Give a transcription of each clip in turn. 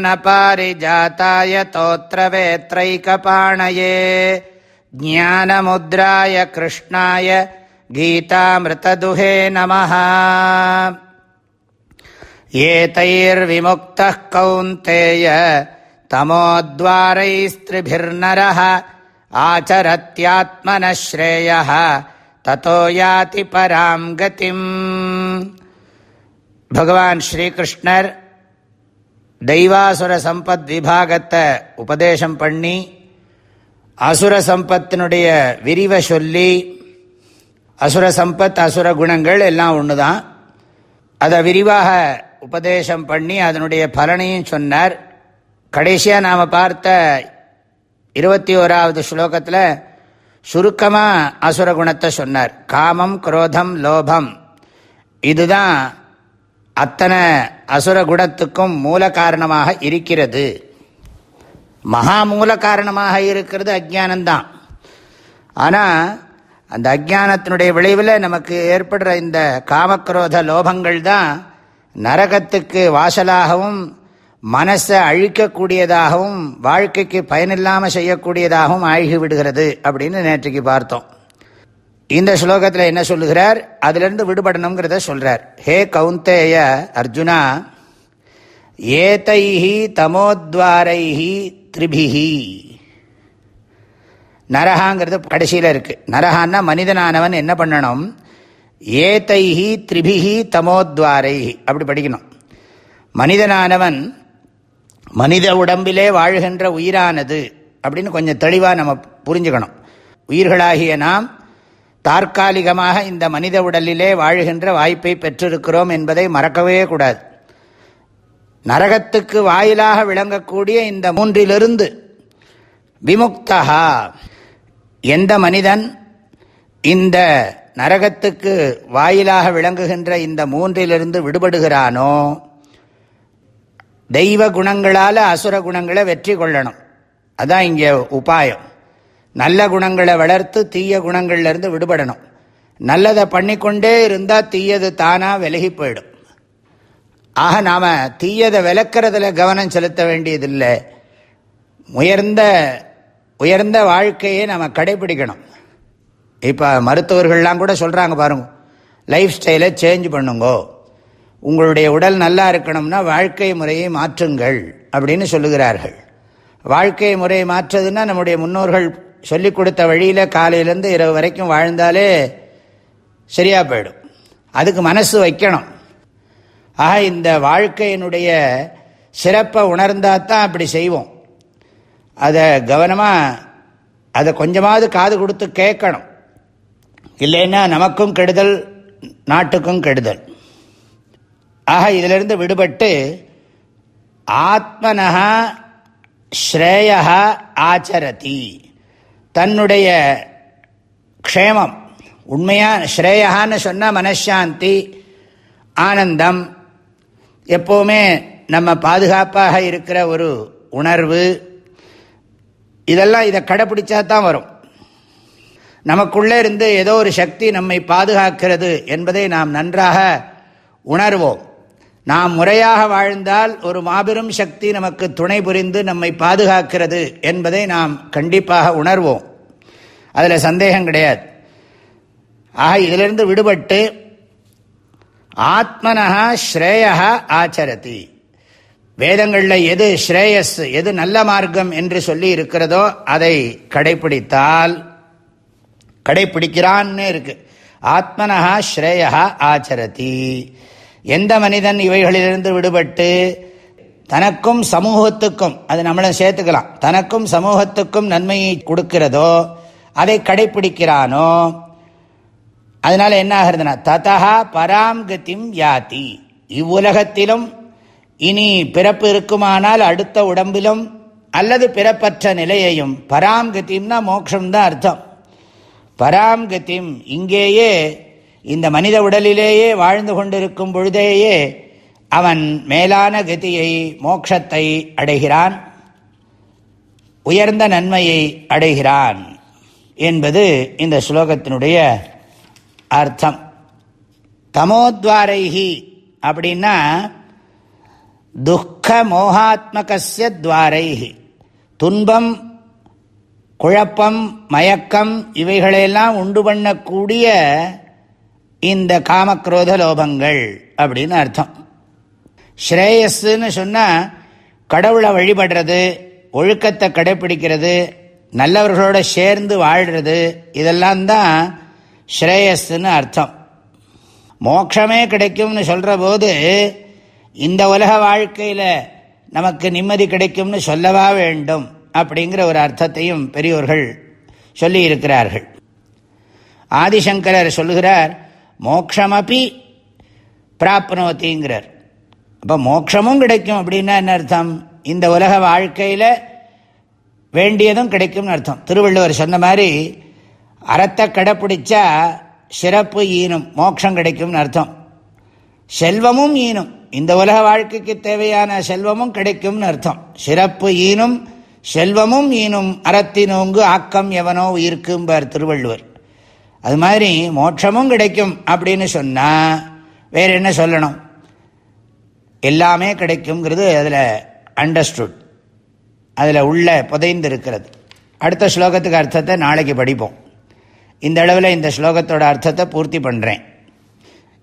पारिजाताय तोत्रवेत्रैकपाणये, ज्ञानमुद्राय कृष्णाय गीतामृतदुहे नमः। एतैर्विमुक्तः कौन्तेय तमोद्वारैस्त्रिभिर्नरः आचरत्यात्मनः श्रेयः ततो याति पराम् गतिम्। தெய்வாசுர சம்பத் விபாகத்தை உபதேசம் பண்ணி அசுர சம்பத்தினுடைய விரிவை சொல்லி அசுர சம்பத் அசுர குணங்கள் எல்லாம் ஒன்று தான் அதை விரிவாக உபதேசம் பண்ணி அதனுடைய பலனையும் சொன்னார். கடைசியாக நாம் பார்த்த இருபத்தி ஓராவது ஸ்லோகத்தில் சுருக்கமாக அசுர குணத்தை சொன்னார். காமம் குரோதம் லோபம். இதுதான் அத்தனை அசுர குணத்துக்கும் மூல காரணமாக இருக்கிறது. மகா மூல காரணமாக இருக்கிறது அஜானந்தான் ஆனால் அந்த அஜானத்தினுடைய விளைவில் நமக்கு ஏற்படுற இந்த காமக்ரோத லோபங்கள் தான் நரகத்துக்கு வாசலாகவும் மனசை அழிக்கக்கூடியதாகவும் வாழ்க்கைக்கு பயனில்லாமல் செய்யக்கூடியதாகவும் ஆகி விடுகிறது அப்படின்னு நேற்றைக்கு பார்த்தோம். இந்த ஸ்லோகத்தில் என்ன சொல்லுகிறார்? அதிலிருந்து விடுபடணுங்கிறத சொல்கிறார் ஹே கவுந்தேய அர்ஜுனா ஏதைஹி தமோத்வாரைஹி திரிபிஹி. நரகாங்கிறது கடைசியில் இருக்குது நரகான்னா மனிதனானவன் என்ன பண்ணணும்? ஏதைஹி திரிபிஹி தமோத்வாரைஹி. அப்படி படிக்கணும். மனிதனானவன் மனித உடம்பிலே வாழ்கின்ற உயிரானது அப்படின்னு கொஞ்சம் தெளிவாக நம்ம புரிஞ்சுக்கணும். உயிர்களாகிய நாம் தற்காலிகமாக இந்த மனித உடலிலே வாழ்கின்ற வாய்ப்பை பெற்றிருக்கிறோம் என்பதை மறக்கவே கூடாது. நரகத்துக்கு வாயிலாக விளங்கக்கூடிய இந்த மூன்றிலிருந்து விமுக்தகா எந்த மனிதன் இந்த நரகத்துக்கு வாயிலாக விளங்குகின்ற இந்த மூன்றிலிருந்து விடுபடுகிறானோ தெய்வ குணங்களால் அசுர குணங்களை வெற்றி கொள்ளணும். அதான் இங்கே உபாயம். நல்ல குணங்களை வளர்த்து தீய குணங்கள்லேருந்து விடுபடணும். நல்லதை பண்ணிக்கொண்டே இருந்தால் தீயது தானாக விலகி போயிடும். ஆக நாம் தீயதை விளக்கிறதுல கவனம் செலுத்த வேண்டியதில்லை. உயர்ந்த உயர்ந்த வாழ்க்கையை நம்ம கடைபிடிக்கணும். இப்போ மருத்துவர்கள்லாம் கூட சொல்கிறாங்க பாருங்க லைஃப் ஸ்டைலை சேஞ்ச் பண்ணுங்கோ. உங்களுடைய உடல் நல்லா இருக்கணும்னா வாழ்க்கை முறையை மாற்றுங்கள் அப்படின்னு சொல்லுகிறார்கள். வாழ்க்கை முறையை மாற்றுறதுன்னா நம்முடைய முன்னோர்கள் சொல்லி கொடுத்த வழியில் காலையிலேருந்து இரவு வரைக்கும் வாழ்ந்தாலே சரியாக போயிடும். அதுக்கு மனசு வைக்கணும். ஆக இந்த வாழ்க்கையினுடைய சிறப்பை உணர்ந்தால் தான் அப்படி செய்வோம். அதை கவனமாக அதை கொஞ்சமாவது காது கொடுத்து கேட்கணும். இல்லைன்னா நமக்கும் கெடுதல் நாட்டுக்கும் கெடுதல். ஆக இதிலிருந்து விடுபட்டு ஆத்மனஹா ஸ்ரேயா ஆச்சரதி. தன்னுடைய க்ஷேமம் உண்மையாக ஸ்ரேயான்னு சொன்னால் மனசாந்தி ஆனந்தம் எப்போவுமே நம்ம பாதுகாப்பாக இருக்கிற ஒரு உணர்வு இதெல்லாம் இதை கடைப்பிடிச்சா தான் வரும். நமக்குள்ளே இருந்து ஏதோ ஒரு சக்தி நம்மை பாதுகாக்கிறது என்பதை நாம் நன்றாக உணர்வோம். நாம் முறையாக வாழ்ந்தால் ஒரு மாபெரும் சக்தி நமக்கு துணை புரிந்து நம்மை பாதுகாக்கிறது என்பதை நாம் கண்டிப்பாக உணர்வோம். அதில் சந்தேகம் கிடையாது. ஆக இதிலிருந்து விடுபட்டு ஆத்மனஹா ஸ்ரேயா ஆச்சரதி. வேதங்களில் எது ஸ்ரேயஸ் எது நல்ல மார்க்கம் என்று சொல்லி இருக்கிறதோ அதை கடைபிடித்தால் கடைபிடிக்கிறான்னு இருக்கு. ஆத்மனஹா ஸ்ரேயா ஆச்சரதி. எந்த மனிதன் இவைகளிலிருந்து விடுபட்டு தனக்கும் சமூகத்துக்கும் அது நம்மளை சேர்த்துக்கலாம் தனக்கும் சமூகத்துக்கும் நன்மையை கொடுக்கிறதோ அதை கடைப்பிடிக்கிறானோ அதனால என்ன ஆகிறதுனா ததா பராம்கத்திம் யாதி. இவ்வுலகத்திலும் இனி பிறப்பு இருக்குமானால் அடுத்த உடம்பிலும் அல்லது பிறப்பற்ற நிலையையும் பராம்கத்திம்னா மோட்சம்தான் அர்த்தம். பராம்கத்திம் இங்கேயே இந்த மனித உடலிலேயே வாழ்ந்து கொண்டிருக்கும் பொழுதேயே அவன் மேலான கதியை மோட்சத்தை அடைகிறான். உயர்ந்த நன்மையை அடைகிறான் என்பது இந்த ஸ்லோகத்தினுடைய அர்த்தம். தமோத்வாரைஹி அப்படின்னா துக்க மோகாத்மகசிய துவாரைஹி. துன்பம் குழப்பம் மயக்கம் இவைகளையெல்லாம் உண்டு பண்ணக்கூடிய இந்த காமக்ரோத லோபங்கள் அப்படின்னு அர்த்தம். ஸ்ரேயஸ்ன்னு சொன்னால் கடவுளை வழிபடுறது ஒழுக்கத்தை கடைப்பிடிக்கிறது நல்லவர்களோட சேர்ந்து வாழ்கிறது இதெல்லாம் தான் ஸ்ரேயஸ்ன்னு அர்த்தம். மோட்சமே கிடைக்கும்னு சொல்கிற போது இந்த உலக வாழ்க்கையில் நமக்கு நிம்மதி கிடைக்கும்னு சொல்லவா வேண்டும் அப்படிங்கிற ஒரு அர்த்தத்தையும் பெரியோர்கள் சொல்லி இருக்கிறார்கள் ஆதிசங்கரர் சொல்லுகிறார் மோக்ஷமபி பிராப்னோத்திங்கிறார். அப்போ மோட்சமும் கிடைக்கும் அப்படின்னா என்ன அர்த்தம்? இந்த உலக வாழ்க்கையில் வேண்டியதும் கிடைக்கும்னு அர்த்தம். திருவள்ளுவர் சொன்ன மாதிரி அறத்தை கடைப்பிடிச்சா சிறப்பு ஈனும் மோட்சம் கிடைக்கும்னு அர்த்தம். செல்வமும் ஈனும் இந்த உலக வாழ்க்கைக்கு தேவையான செல்வமும் கிடைக்கும்னு அர்த்தம். சிறப்பு ஈனும் செல்வமும் ஈனும் அறத்தினோங்கு ஆக்கம் எவனோ உயிர்க்கும்பார் திருவள்ளுவர். அது மாதிரி மோட்சமும் கிடைக்கும் அப்படின்னு சொன்னால் வேற என்ன சொல்லணும்? எல்லாமே கிடைக்குங்கிறது அதில் அண்டர்ஸ்டுட் அதில் உள்ள புதைந்து இருக்கிறது அடுத்த ஸ்லோகத்துக்கு அர்த்தத்தை நாளைக்கு படிப்போம். இந்த அளவில் இந்த ஸ்லோகத்தோட அர்த்தத்தை பூர்த்தி பண்ணுறேன்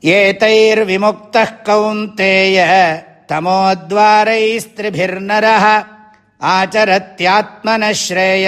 ஏதைர் விமுக்த கௌந்தேய தமோத்வாரைஸ்திரிபிர்நர ஆச்சரத்யாத்மனஸ்ரேய